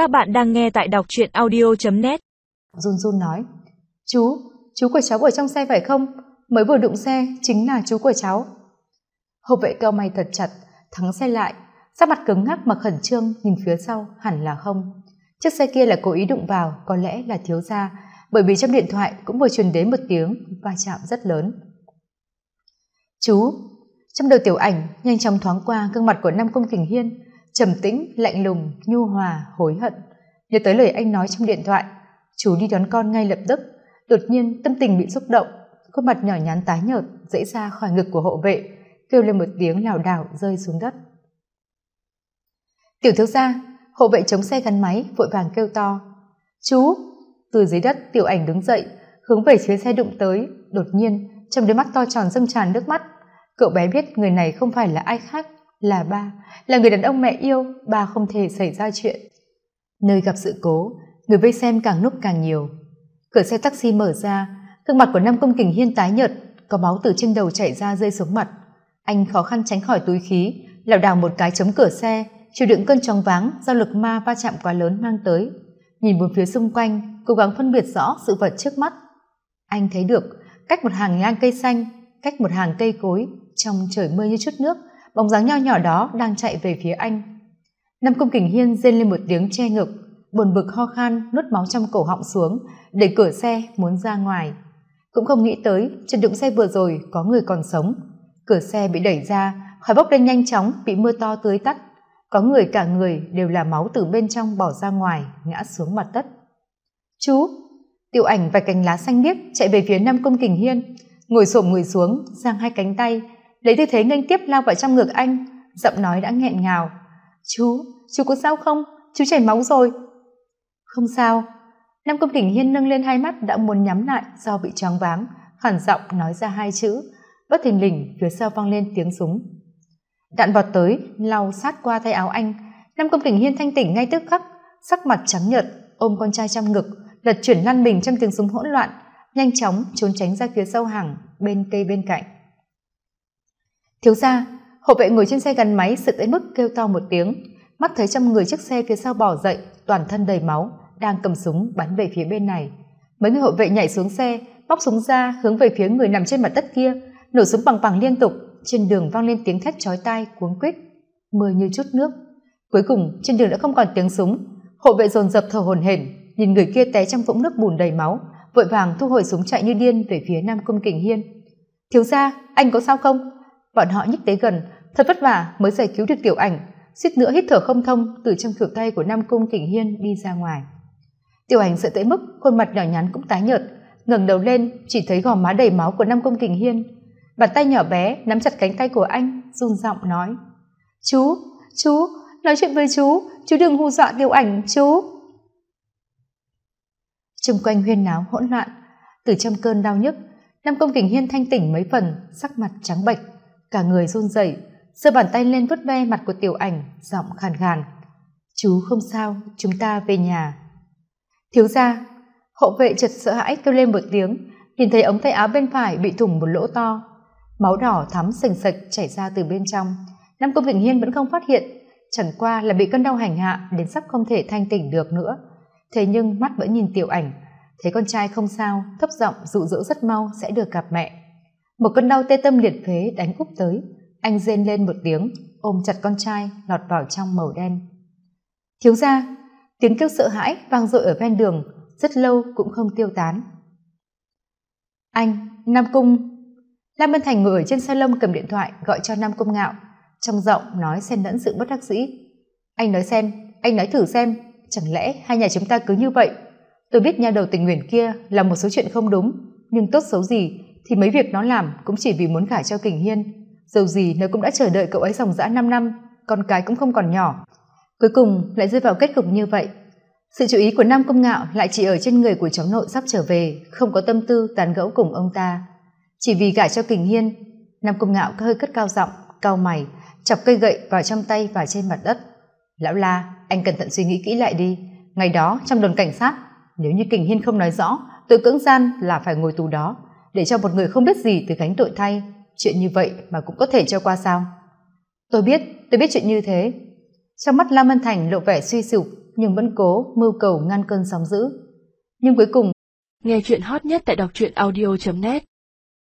Các bạn đang nghe tại đọc truyện audio.net Run run nói Chú, chú của cháu ở trong xe phải không? Mới vừa đụng xe, chính là chú của cháu. Hộp vệ cao mày thật chặt, thắng xe lại, sắc mặt cứng ngắc mà khẩn trương nhìn phía sau hẳn là không. Chiếc xe kia là cố ý đụng vào, có lẽ là thiếu gia, bởi vì trong điện thoại cũng vừa truyền đến một tiếng va chạm rất lớn. Chú, trong đầu tiểu ảnh nhanh chóng thoáng qua gương mặt của Nam Công Kình Hiên, trầm tĩnh, lạnh lùng, nhu hòa, hối hận. Nhớ tới lời anh nói trong điện thoại, chú đi đón con ngay lập tức, đột nhiên tâm tình bị xúc động, khuôn mặt nhỏ nhắn tái nhợt dễ ra khỏi ngực của hộ vệ, kêu lên một tiếng lảo đảo rơi xuống đất. Tiểu thiếu gia, hộ vệ chống xe gắn máy vội vàng kêu to. Chú! Từ dưới đất tiểu ảnh đứng dậy, hướng về phía xe đụng tới, đột nhiên trong đôi mắt to tròn dâng tràn nước mắt. Cậu bé biết người này không phải là ai khác, là ba, là người đàn ông mẹ yêu, ba không thể xảy ra chuyện. Nơi gặp sự cố, người vây xem càng lúc càng nhiều. Cửa xe taxi mở ra, gương mặt của Nam Công Kình Hiên tái nhợt, có máu từ trên đầu chảy ra rơi xuống mặt. Anh khó khăn tránh khỏi túi khí, lảo đảo một cái chống cửa xe, chịu đựng cơn chóng váng do lực ma va chạm quá lớn mang tới. Nhìn bốn phía xung quanh, cố gắng phân biệt rõ sự vật trước mắt. Anh thấy được, cách một hàng ngang cây xanh, cách một hàng cây cối, trong trời mưa như chút nước, bóng dáng nho nhỏ đó đang chạy về phía anh. Nam Công Kình Hiên rên lên một tiếng che ngực, buồn bực ho khan, nuốt máu trong cổ họng xuống, đẩy cửa xe muốn ra ngoài. Cũng không nghĩ tới, trận đụng xe vừa rồi có người còn sống. Cửa xe bị đẩy ra, khói bốc lên nhanh chóng, bị mưa to tưới tắt. Có người cả người đều là máu từ bên trong bỏ ra ngoài, ngã xuống mặt đất. Chú! Tiểu ảnh vạch cành lá xanh biếc chạy về phía Nam Công Kình Hiên, ngồi xổm người xuống, giang hai cánh tay, lấy tư thế nghênh tiếp lao vào trong ngực anh, giọng nói đã nghẹn ngào. Chú! Chú có sao không? Chú chảy máu rồi. Không sao. Nam Công Kình Hiên nâng lên hai mắt đã muốn nhắm lại do bị choáng váng, khản giọng nói ra hai chữ. Bất thình lình phía sau vang lên tiếng súng. Đạn vọt tới, lau sát qua tay áo anh. Nam Công Kình Hiên thanh tỉnh ngay tức khắc, sắc mặt trắng nhợt, ôm con trai trong ngực, lật chuyển lăn mình trong tiếng súng hỗn loạn, nhanh chóng trốn tránh ra phía sau hàng bên cây bên cạnh. Thiếu gia, hộ vệ ngồi trên xe gắn máy sự tới mức kêu to một tiếng, mắt thấy trong người chiếc xe phía sau bỏ dậy, toàn thân đầy máu, đang cầm súng bắn về phía bên này. Mấy người hộ vệ nhảy xuống xe, bóc súng ra hướng về phía người nằm trên mặt đất kia, nổ súng bằng bằng liên tục, trên đường vang lên tiếng thét chói tai cuống quýt, mưa như chút nước. Cuối cùng trên đường đã không còn tiếng súng, hộ vệ dồn dập thở hổn hển, nhìn người kia té trong vũng nước bùn đầy máu, vội vàng thu hồi súng chạy như điên về phía Nam Cung Kình Hiên. Thiếu gia, anh có sao không? Bọn họ nhích tới gần, thật vất vả mới giải cứu được tiểu ảnh, suýt nữa hít thở không thông từ trong kiểu tay của Nam Cung Kình Hiên đi ra ngoài. Tiểu ảnh sợ tới mức khuôn mặt nhỏ nhắn cũng tái nhợt, ngẩng đầu lên chỉ thấy gò má đầy máu của Nam Cung Kình Hiên. Bàn tay nhỏ bé nắm chặt cánh tay của anh, run giọng nói: "Chú, chú, nói chuyện với chú, chú đừng hù dọa tiểu ảnh, chú." chung quanh huyên náo hỗn loạn, từ trong cơn đau nhức, Nam Công Kình Hiên thanh tỉnh mấy phần, sắc mặt trắng bệch, cả người run rẩy, giơ bàn tay lên vuốt ve mặt của tiểu ảnh, giọng khàn khàn: "Chú không sao, chúng ta về nhà." Thiếu gia, hộ vệ chợt sợ hãi kêu lên một tiếng, nhìn thấy ống tay áo bên phải bị thủng một lỗ to, máu đỏ thắm sình sạch chảy ra từ bên trong. Nam Công vĩnh Hiên vẫn không phát hiện, chẳng qua là bị cơn đau hành hạ đến sắp không thể thanh tỉnh được nữa. Thế nhưng mắt vẫn nhìn tiểu ảnh, thấy con trai không sao, thấp giọng dụ dỗ rất mau sẽ được gặp mẹ. Một cơn đau tê tâm liệt phế đánh úp tới, anh rên lên một tiếng, ôm chặt con trai lọt vào trong màu đen. Thiếu gia, tiếng kêu sợ hãi vang dội ở ven đường, rất lâu cũng không tiêu tán. Anh, Nam Cung. Lam Bên Thành ngồi ở trên xe lông cầm điện thoại gọi cho Nam Cung Ngạo, trong giọng nói xen lẫn sự bất đắc dĩ. Anh nói xem, anh nói thử xem, chẳng lẽ hai nhà chúng ta cứ như vậy? Tôi biết nhà đầu tình nguyện kia là một số chuyện không đúng, nhưng tốt xấu gì thì mấy việc nó làm cũng chỉ vì muốn gả cho Kình Hiên. Dầu gì nó cũng đã chờ đợi cậu ấy dòng dã 5 năm, con cái cũng không còn nhỏ. Cuối cùng lại rơi vào kết cục như vậy. Sự chú ý của Nam Công Ngạo lại chỉ ở trên người của cháu nội sắp trở về, không có tâm tư tán gẫu cùng ông ta. Chỉ vì gả cho Kình Hiên, Nam Công Ngạo hơi cất cao giọng, cao mày, chọc cây gậy vào trong tay và trên mặt đất. Lão La, anh cẩn thận suy nghĩ kỹ lại đi. Ngày đó trong đồn cảnh sát, nếu như Kình Hiên không nói rõ, tự cưỡng gian là phải ngồi tù đó, để cho một người không biết gì từ gánh tội thay. Chuyện như vậy mà cũng có thể cho qua sao? Tôi biết, tôi biết chuyện như thế. Trong mắt Lam Ân Thành lộ vẻ suy sụp, nhưng vẫn cố mưu cầu ngăn cơn sóng dữ nhưng cuối cùng nghe chuyện hot nhất tại đọc truyện audio net